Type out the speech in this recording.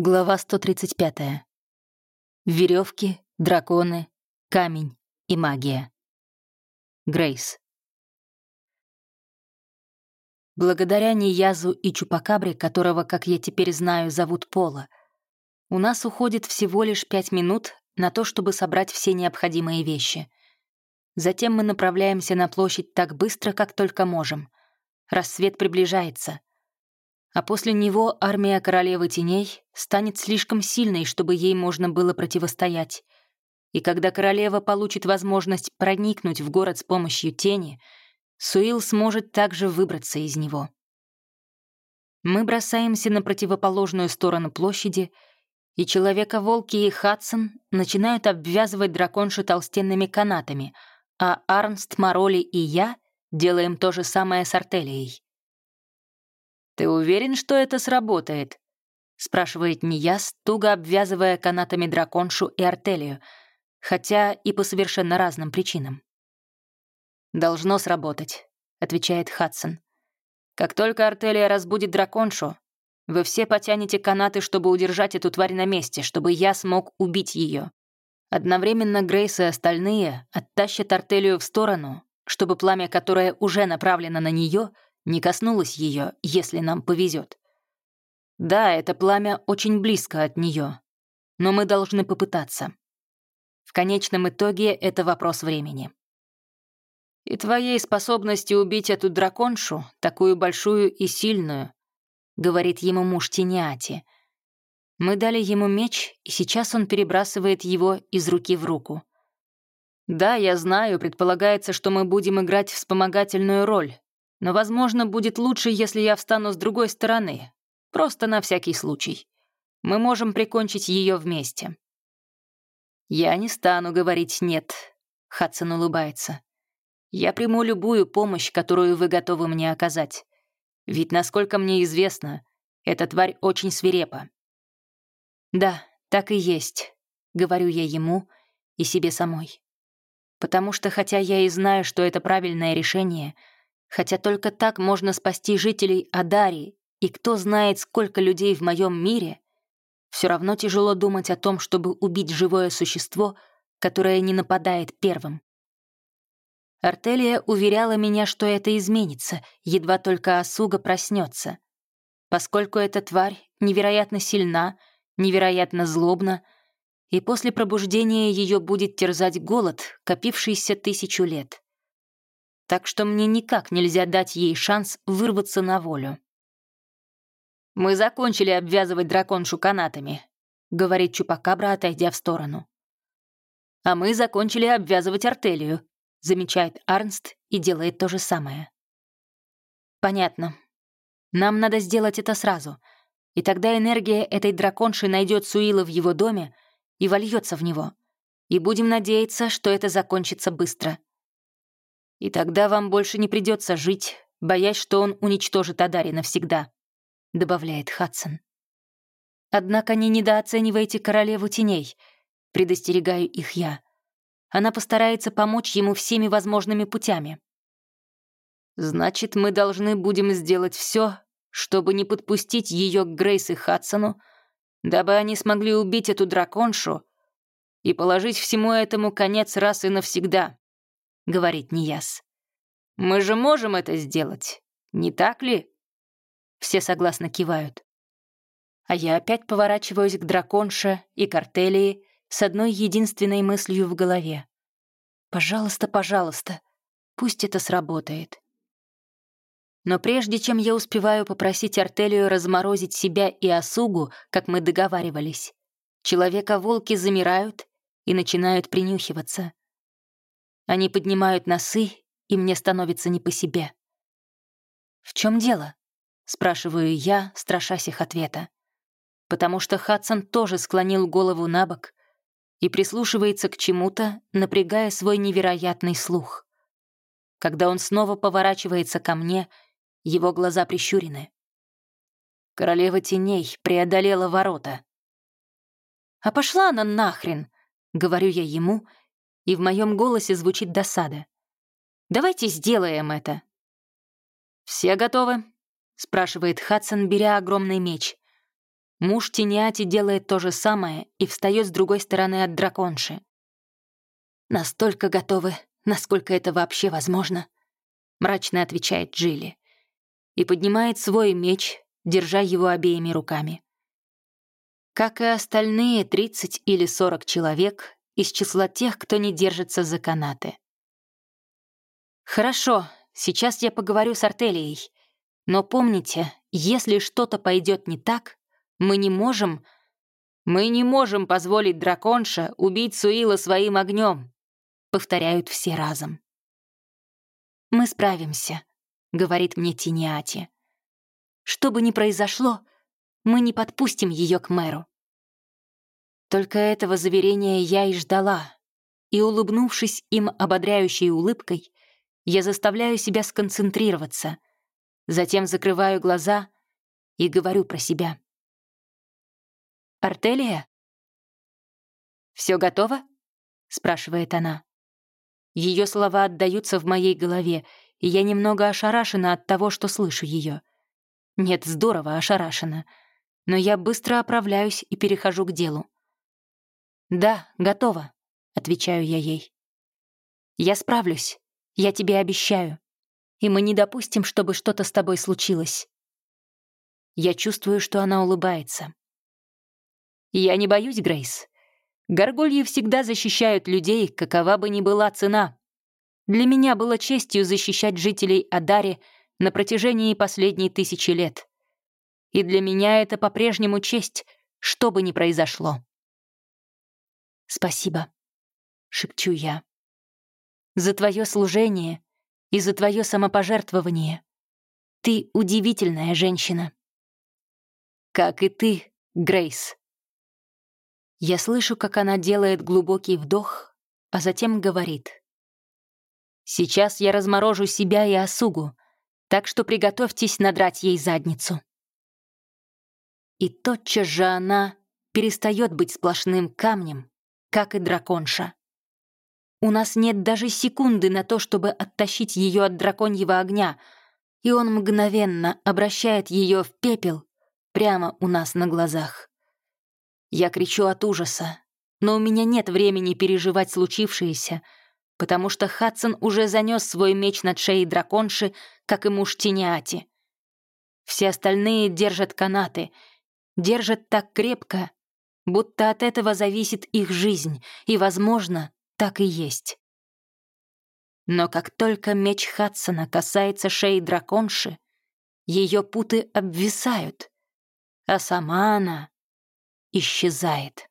Глава 135. Веревки, драконы, камень и магия. Грейс. Благодаря Ниязу и Чупакабре, которого, как я теперь знаю, зовут Пола, у нас уходит всего лишь пять минут на то, чтобы собрать все необходимые вещи. Затем мы направляемся на площадь так быстро, как только можем. Рассвет приближается — а после него армия королевы теней станет слишком сильной, чтобы ей можно было противостоять. И когда королева получит возможность проникнуть в город с помощью тени, Суил сможет также выбраться из него. Мы бросаемся на противоположную сторону площади, и Человека-волки и Хадсон начинают обвязывать драконшу толстенными канатами, а Арнст, Мароли и я делаем то же самое с Артелией. «Ты уверен, что это сработает?» — спрашивает Нияс, туго обвязывая канатами драконшу и артелию, хотя и по совершенно разным причинам. «Должно сработать», — отвечает Хадсон. «Как только артелия разбудит драконшу, вы все потянете канаты, чтобы удержать эту тварь на месте, чтобы я смог убить ее. Одновременно Грейс и остальные оттащат артелию в сторону, чтобы пламя, которое уже направлено на нее, — не коснулась ее, если нам повезет. Да, это пламя очень близко от нее, но мы должны попытаться. В конечном итоге это вопрос времени. И твоей способности убить эту драконшу, такую большую и сильную, говорит ему муж Тиниати. Мы дали ему меч, и сейчас он перебрасывает его из руки в руку. Да, я знаю, предполагается, что мы будем играть вспомогательную роль, но, возможно, будет лучше, если я встану с другой стороны. Просто на всякий случай. Мы можем прикончить ее вместе». «Я не стану говорить «нет», — Хадсон улыбается. «Я приму любую помощь, которую вы готовы мне оказать. Ведь, насколько мне известно, эта тварь очень свирепа». «Да, так и есть», — говорю я ему и себе самой. Потому что, хотя я и знаю, что это правильное решение — Хотя только так можно спасти жителей Адарии, и кто знает, сколько людей в моем мире, все равно тяжело думать о том, чтобы убить живое существо, которое не нападает первым. Артелия уверяла меня, что это изменится, едва только Асуга проснется. Поскольку эта тварь невероятно сильна, невероятно злобна, и после пробуждения ее будет терзать голод, копившийся тысячу лет так что мне никак нельзя дать ей шанс вырваться на волю. «Мы закончили обвязывать драконшу канатами», — говорит Чупакабра, отойдя в сторону. «А мы закончили обвязывать артелию», — замечает Арнст и делает то же самое. «Понятно. Нам надо сделать это сразу, и тогда энергия этой драконши найдет Суила в его доме и вольется в него. И будем надеяться, что это закончится быстро. И тогда вам больше не придется жить, боясь, что он уничтожит Адари навсегда», — добавляет Хадсон. «Однако не недооценивайте королеву теней», — предостерегаю их я. Она постарается помочь ему всеми возможными путями. «Значит, мы должны будем сделать все, чтобы не подпустить ее к Грейс и Хадсону, дабы они смогли убить эту драконшу и положить всему этому конец раз и навсегда», говорит Нияс. «Мы же можем это сделать, не так ли?» Все согласно кивают. А я опять поворачиваюсь к драконше и картелии с одной единственной мыслью в голове. «Пожалуйста, пожалуйста, пусть это сработает». Но прежде чем я успеваю попросить Артелию разморозить себя и осугу, как мы договаривались, человека-волки замирают и начинают принюхиваться. Они поднимают носы, и мне становится не по себе. «В чем дело?» — спрашиваю я, страшась их ответа. Потому что Хадсон тоже склонил голову на бок и прислушивается к чему-то, напрягая свой невероятный слух. Когда он снова поворачивается ко мне, его глаза прищурены. Королева теней преодолела ворота. «А пошла она нахрен!» — говорю я ему и в моем голосе звучит досада. «Давайте сделаем это». «Все готовы?» — спрашивает Хадсон, беря огромный меч. Муж Тиниати делает то же самое и встает с другой стороны от драконши. «Настолько готовы, насколько это вообще возможно», — мрачно отвечает Джилли. И поднимает свой меч, держа его обеими руками. Как и остальные 30 или 40 человек из числа тех, кто не держится за канаты. «Хорошо, сейчас я поговорю с Артелией. Но помните, если что-то пойдет не так, мы не можем... Мы не можем позволить драконша убить Суила своим огнем, повторяют все разом. Мы справимся, говорит мне Тиниати. Что бы ни произошло, мы не подпустим ее к мэру. Только этого заверения я и ждала, и, улыбнувшись им ободряющей улыбкой, я заставляю себя сконцентрироваться, затем закрываю глаза и говорю про себя. «Артелия?» «Все готово?» — спрашивает она. Ее слова отдаются в моей голове, и я немного ошарашена от того, что слышу ее. Нет, здорово ошарашена. Но я быстро оправляюсь и перехожу к делу. «Да, готово», — отвечаю я ей. «Я справлюсь, я тебе обещаю. И мы не допустим, чтобы что-то с тобой случилось». Я чувствую, что она улыбается. Я не боюсь, Грейс. Горгульи всегда защищают людей, какова бы ни была цена. Для меня было честью защищать жителей Адари на протяжении последней тысячи лет. И для меня это по-прежнему честь, что бы ни произошло. «Спасибо», — шепчу я. «За твое служение и за твое самопожертвование. Ты удивительная женщина». «Как и ты, Грейс», я слышу, как она делает глубокий вдох, а затем говорит. «Сейчас я разморожу себя и осугу, так что приготовьтесь надрать ей задницу». И тотчас же она перестает быть сплошным камнем, как и драконша. У нас нет даже секунды на то, чтобы оттащить ее от драконьего огня, и он мгновенно обращает ее в пепел прямо у нас на глазах. Я кричу от ужаса, но у меня нет времени переживать случившееся, потому что Хадсон уже занес свой меч над шеей драконши, как и муж Тиниати. Все остальные держат канаты, держат так крепко, будто от этого зависит их жизнь, и, возможно, так и есть. Но как только меч Хадсона касается шеи драконши, ее путы обвисают, а сама она исчезает.